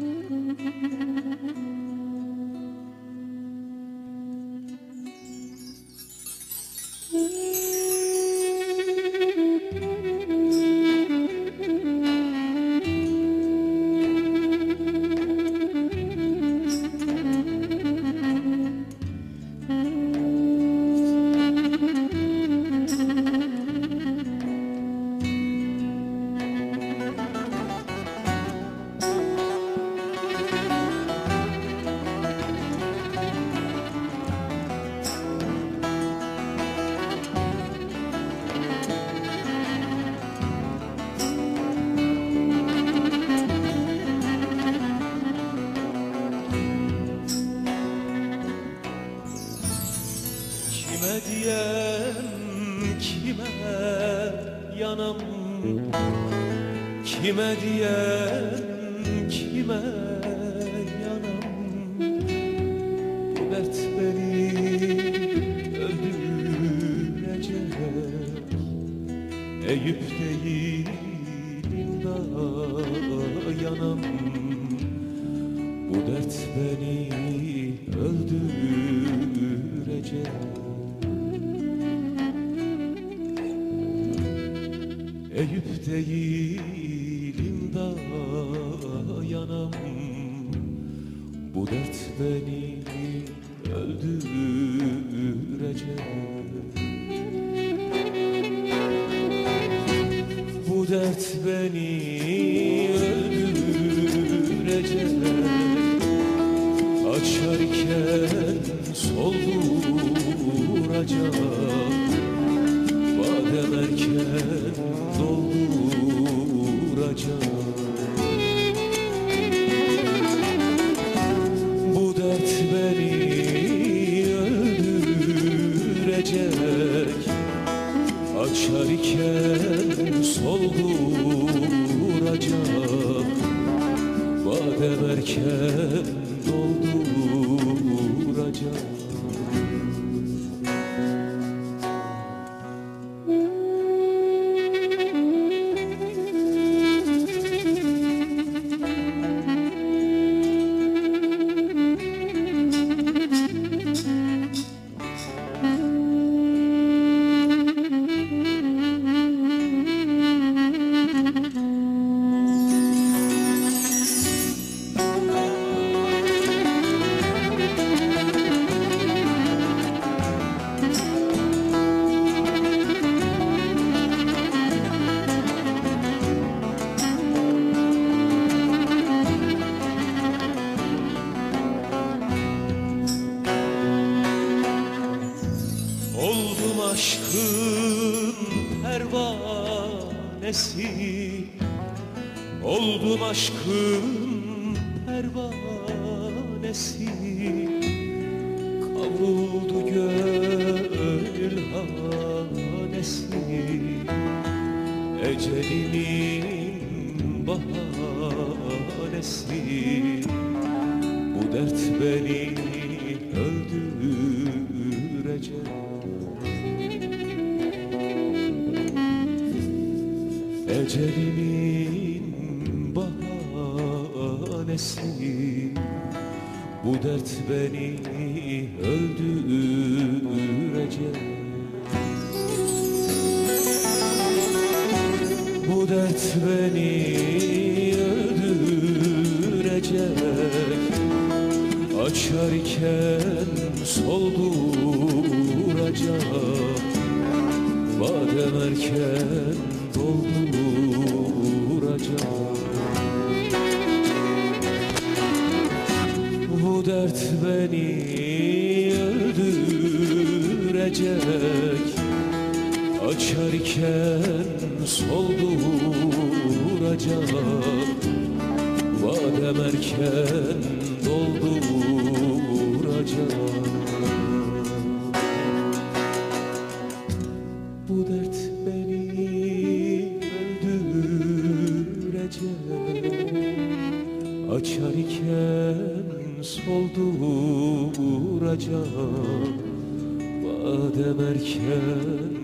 mm Diyem kime yanam? Kime diyem kime yanam? Bu dert beni öldürecek Eyüp değilim dayanam Bu dert beni değilim dayanam Bu dert beni öldürecek. Bu dert beni öldürecek. Açarken solduracak Badem erken dolduracak Bu dert beni öldürecek. Açarken solduracak Badem erken dolduracak aşkın pervanesi. Oldum aşkın pervanesi. Kavruldu gönül hanesi. Ecelimin Ecelimin bahanesi. Bu dert beni öldürecek. Bu dert beni öldürecek. Açarken solduracak. Badem erken beni öldürecek. Açarken solduracak Badem erken dolduracak Bu dert beni öldürecek. Açarken solduracak Badem erken